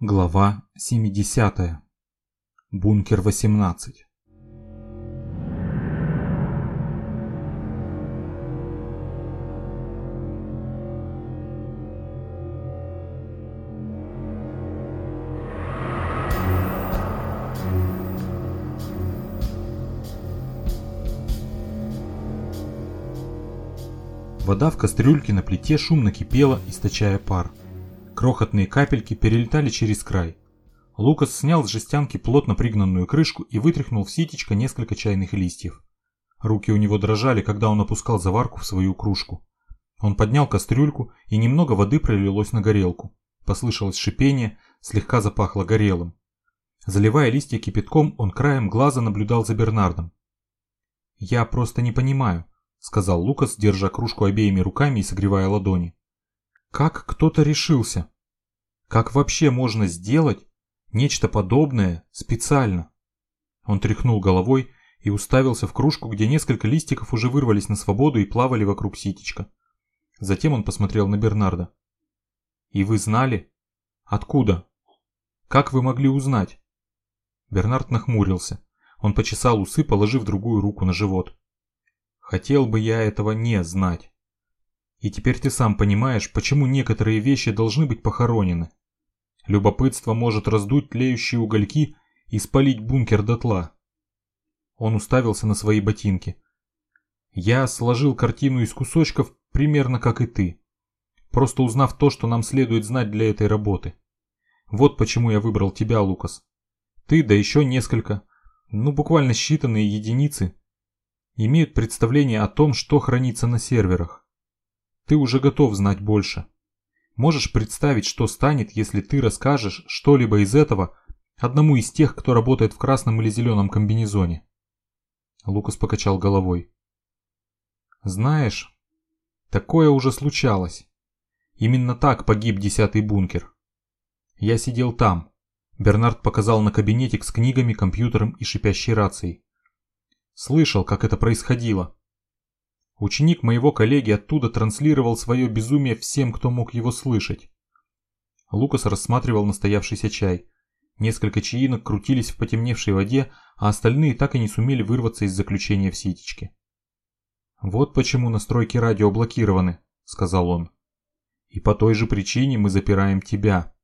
Глава 70. Бункер 18. Вода в кастрюльке на плите шумно кипела, источая пар. Крохотные капельки перелетали через край. Лукас снял с жестянки плотно пригнанную крышку и вытряхнул в ситечко несколько чайных листьев. Руки у него дрожали, когда он опускал заварку в свою кружку. Он поднял кастрюльку, и немного воды пролилось на горелку. Послышалось шипение, слегка запахло горелым. Заливая листья кипятком, он краем глаза наблюдал за Бернардом. «Я просто не понимаю», — сказал Лукас, держа кружку обеими руками и согревая ладони. Как кто-то решился? Как вообще можно сделать нечто подобное специально? Он тряхнул головой и уставился в кружку, где несколько листиков уже вырвались на свободу и плавали вокруг ситечка. Затем он посмотрел на Бернарда. «И вы знали? Откуда? Как вы могли узнать?» Бернард нахмурился. Он почесал усы, положив другую руку на живот. «Хотел бы я этого не знать». И теперь ты сам понимаешь, почему некоторые вещи должны быть похоронены. Любопытство может раздуть тлеющие угольки и спалить бункер дотла. Он уставился на свои ботинки. Я сложил картину из кусочков примерно как и ты. Просто узнав то, что нам следует знать для этой работы. Вот почему я выбрал тебя, Лукас. Ты, да еще несколько, ну буквально считанные единицы, имеют представление о том, что хранится на серверах. Ты уже готов знать больше. Можешь представить, что станет, если ты расскажешь что-либо из этого одному из тех, кто работает в красном или зеленом комбинезоне?» Лукас покачал головой. «Знаешь, такое уже случалось. Именно так погиб десятый бункер. Я сидел там. Бернард показал на кабинетик с книгами, компьютером и шипящей рацией. Слышал, как это происходило. Ученик моего коллеги оттуда транслировал свое безумие всем, кто мог его слышать. Лукас рассматривал настоявшийся чай. Несколько чаинок крутились в потемневшей воде, а остальные так и не сумели вырваться из заключения в ситечке. «Вот почему настройки радио блокированы», — сказал он. «И по той же причине мы запираем тебя».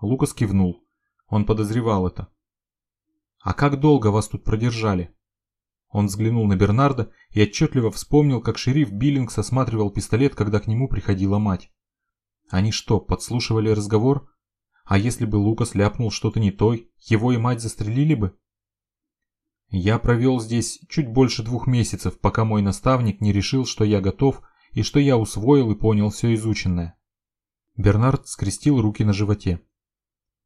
Лукас кивнул. Он подозревал это. «А как долго вас тут продержали?» Он взглянул на Бернарда и отчетливо вспомнил, как шериф Биллингс осматривал пистолет, когда к нему приходила мать. Они что, подслушивали разговор? А если бы Лукас ляпнул что-то не то, его и мать застрелили бы? Я провел здесь чуть больше двух месяцев, пока мой наставник не решил, что я готов и что я усвоил и понял все изученное. Бернард скрестил руки на животе.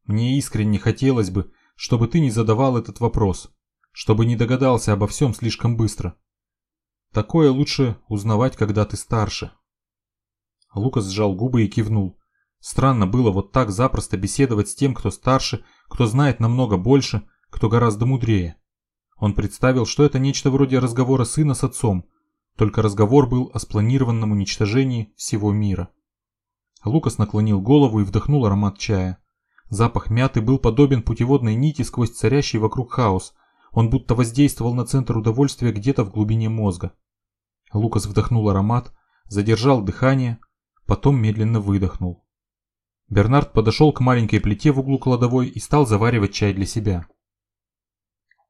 Мне искренне хотелось бы, чтобы ты не задавал этот вопрос, чтобы не догадался обо всем слишком быстро. Такое лучше узнавать, когда ты старше. Лукас сжал губы и кивнул. Странно было вот так запросто беседовать с тем, кто старше, кто знает намного больше, кто гораздо мудрее. Он представил, что это нечто вроде разговора сына с отцом, только разговор был о спланированном уничтожении всего мира. Лукас наклонил голову и вдохнул аромат чая. Запах мяты был подобен путеводной нити сквозь царящий вокруг хаос, он будто воздействовал на центр удовольствия где-то в глубине мозга. Лукас вдохнул аромат, задержал дыхание, потом медленно выдохнул. Бернард подошел к маленькой плите в углу кладовой и стал заваривать чай для себя.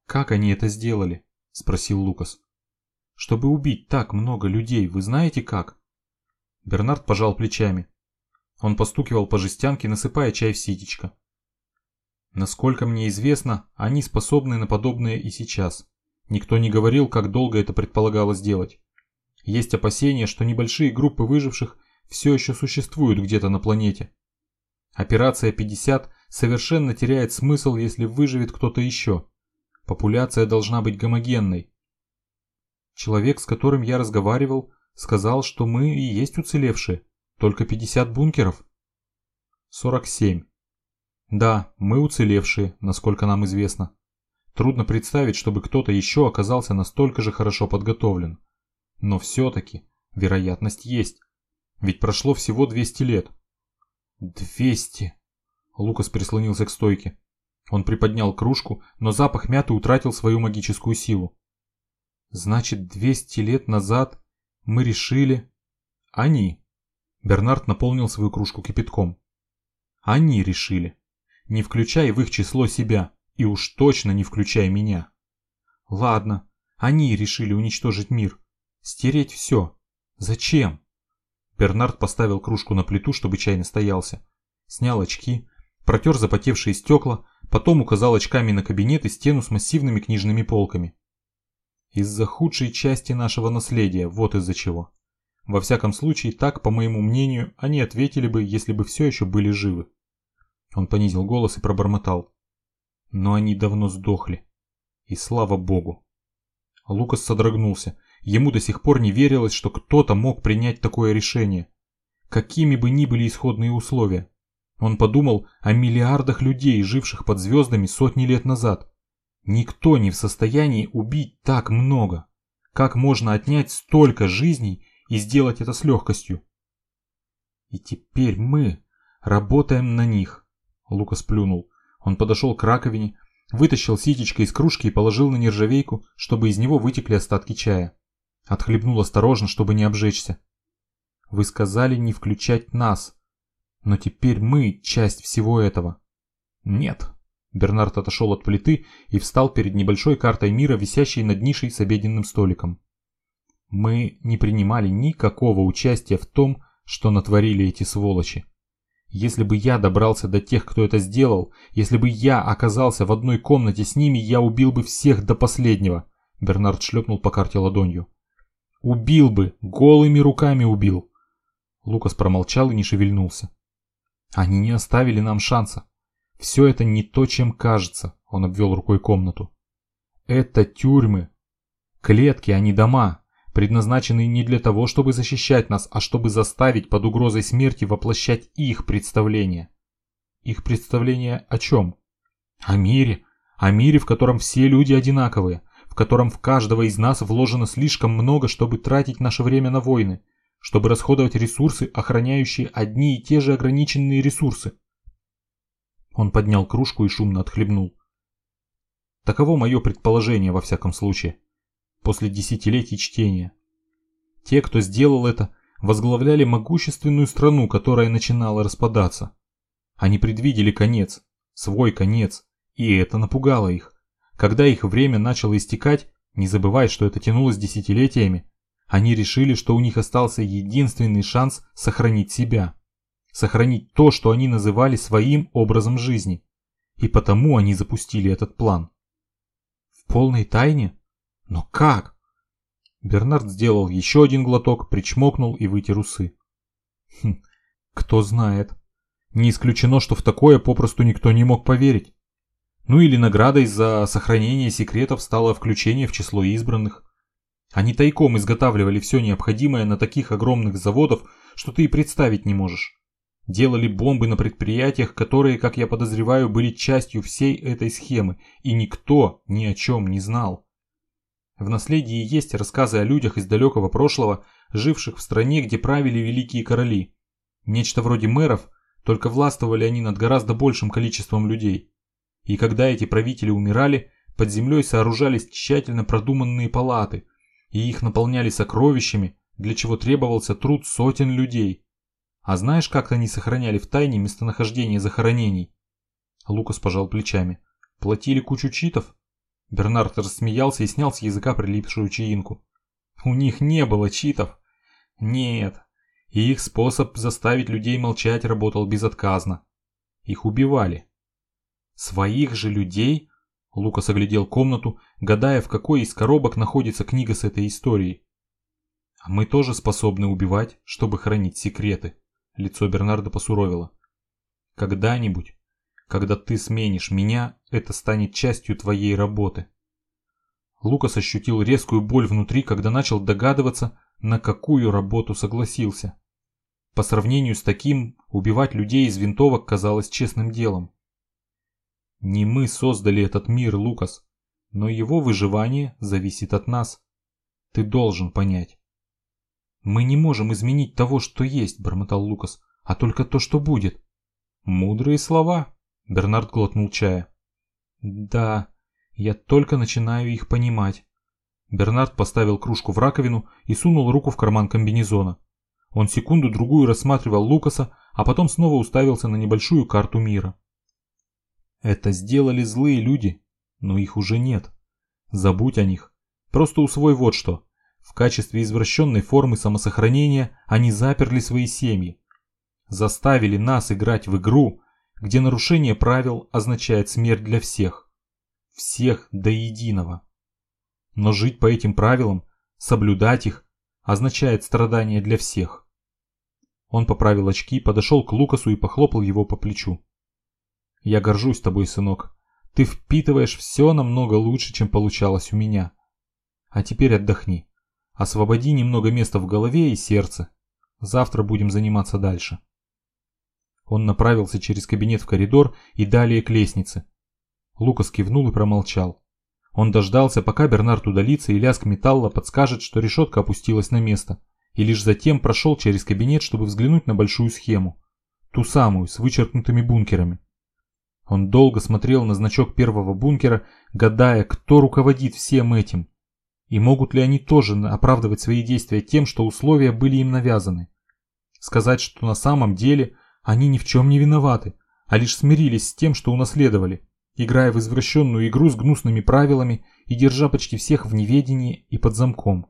«Как они это сделали?» – спросил Лукас. «Чтобы убить так много людей, вы знаете как?» Бернард пожал плечами. Он постукивал по жестянке, насыпая чай в ситечко. Насколько мне известно, они способны на подобное и сейчас. Никто не говорил, как долго это предполагалось делать. Есть опасения, что небольшие группы выживших все еще существуют где-то на планете. Операция 50 совершенно теряет смысл, если выживет кто-то еще. Популяция должна быть гомогенной. Человек, с которым я разговаривал, сказал, что мы и есть уцелевшие. Только 50 бункеров. 47. Да, мы уцелевшие, насколько нам известно. Трудно представить, чтобы кто-то еще оказался настолько же хорошо подготовлен. Но все-таки вероятность есть. Ведь прошло всего 200 лет. 200. Лукас прислонился к стойке. Он приподнял кружку, но запах мяты утратил свою магическую силу. Значит, 200 лет назад мы решили... Они. Бернард наполнил свою кружку кипятком. Они решили. Не включай в их число себя, и уж точно не включай меня. Ладно, они решили уничтожить мир. Стереть все. Зачем? Бернард поставил кружку на плиту, чтобы чай настоялся. Снял очки, протер запотевшие стекла, потом указал очками на кабинет и стену с массивными книжными полками. Из-за худшей части нашего наследия, вот из-за чего. Во всяком случае, так, по моему мнению, они ответили бы, если бы все еще были живы. Он понизил голос и пробормотал. Но они давно сдохли. И слава богу. Лукас содрогнулся. Ему до сих пор не верилось, что кто-то мог принять такое решение. Какими бы ни были исходные условия. Он подумал о миллиардах людей, живших под звездами сотни лет назад. Никто не в состоянии убить так много. Как можно отнять столько жизней и сделать это с легкостью? И теперь мы работаем на них. Лукас плюнул. Он подошел к раковине, вытащил ситечко из кружки и положил на нержавейку, чтобы из него вытекли остатки чая. Отхлебнул осторожно, чтобы не обжечься. Вы сказали не включать нас. Но теперь мы часть всего этого. Нет. Бернард отошел от плиты и встал перед небольшой картой мира, висящей над нишей с обеденным столиком. Мы не принимали никакого участия в том, что натворили эти сволочи. Если бы я добрался до тех, кто это сделал, если бы я оказался в одной комнате с ними, я убил бы всех до последнего. Бернард шлепнул по карте ладонью. Убил бы, голыми руками убил. Лукас промолчал и не шевельнулся. Они не оставили нам шанса. Все это не то, чем кажется, он обвел рукой комнату. Это тюрьмы. Клетки, а не дома предназначенные не для того, чтобы защищать нас, а чтобы заставить под угрозой смерти воплощать их представления. Их представления о чем? О мире. О мире, в котором все люди одинаковые, в котором в каждого из нас вложено слишком много, чтобы тратить наше время на войны, чтобы расходовать ресурсы, охраняющие одни и те же ограниченные ресурсы. Он поднял кружку и шумно отхлебнул. Таково мое предположение во всяком случае после десятилетий чтения. Те, кто сделал это, возглавляли могущественную страну, которая начинала распадаться. Они предвидели конец, свой конец, и это напугало их. Когда их время начало истекать, не забывай, что это тянулось десятилетиями, они решили, что у них остался единственный шанс сохранить себя. Сохранить то, что они называли своим образом жизни. И потому они запустили этот план. В полной тайне? Но как? Бернард сделал еще один глоток, причмокнул и вытер усы. Хм, кто знает. Не исключено, что в такое попросту никто не мог поверить. Ну или наградой за сохранение секретов стало включение в число избранных. Они тайком изготавливали все необходимое на таких огромных заводах, что ты и представить не можешь. Делали бомбы на предприятиях, которые, как я подозреваю, были частью всей этой схемы, и никто ни о чем не знал. В наследии есть рассказы о людях из далекого прошлого, живших в стране, где правили великие короли. Нечто вроде мэров, только властвовали они над гораздо большим количеством людей. И когда эти правители умирали, под землей сооружались тщательно продуманные палаты, и их наполняли сокровищами, для чего требовался труд сотен людей. А знаешь, как они сохраняли в тайне местонахождение захоронений? Лукас пожал плечами. Платили кучу читов? Бернард рассмеялся и снял с языка прилипшую чаинку. У них не было читов. Нет. И их способ заставить людей молчать работал безотказно. Их убивали. Своих же людей? Лукас оглядел комнату, гадая, в какой из коробок находится книга с этой историей. А мы тоже способны убивать, чтобы хранить секреты. Лицо Бернарда посуровило. Когда-нибудь когда ты сменишь меня, это станет частью твоей работы. Лукас ощутил резкую боль внутри, когда начал догадываться, на какую работу согласился. По сравнению с таким, убивать людей из винтовок казалось честным делом. Не мы создали этот мир, Лукас, но его выживание зависит от нас. Ты должен понять. Мы не можем изменить того, что есть, бормотал Лукас, а только то, что будет. Мудрые слова, Бернард глотнул чая. Да, я только начинаю их понимать. Бернард поставил кружку в раковину и сунул руку в карман комбинезона. Он секунду-другую рассматривал Лукаса, а потом снова уставился на небольшую карту мира. Это сделали злые люди, но их уже нет. Забудь о них. Просто усвой вот что. В качестве извращенной формы самосохранения они заперли свои семьи. Заставили нас играть в игру, где нарушение правил означает смерть для всех. Всех до единого. Но жить по этим правилам, соблюдать их, означает страдание для всех. Он поправил очки, подошел к Лукасу и похлопал его по плечу. «Я горжусь тобой, сынок. Ты впитываешь все намного лучше, чем получалось у меня. А теперь отдохни. Освободи немного места в голове и сердце. Завтра будем заниматься дальше». Он направился через кабинет в коридор и далее к лестнице. Лукас кивнул и промолчал. Он дождался, пока Бернард удалится и лязг металла подскажет, что решетка опустилась на место, и лишь затем прошел через кабинет, чтобы взглянуть на большую схему. Ту самую, с вычеркнутыми бункерами. Он долго смотрел на значок первого бункера, гадая, кто руководит всем этим. И могут ли они тоже оправдывать свои действия тем, что условия были им навязаны. Сказать, что на самом деле они ни в чем не виноваты, а лишь смирились с тем, что унаследовали играя в извращенную игру с гнусными правилами и держа почти всех в неведении и под замком.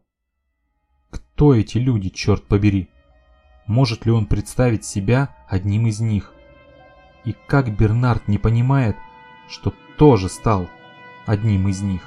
Кто эти люди, черт побери? Может ли он представить себя одним из них? И как Бернард не понимает, что тоже стал одним из них?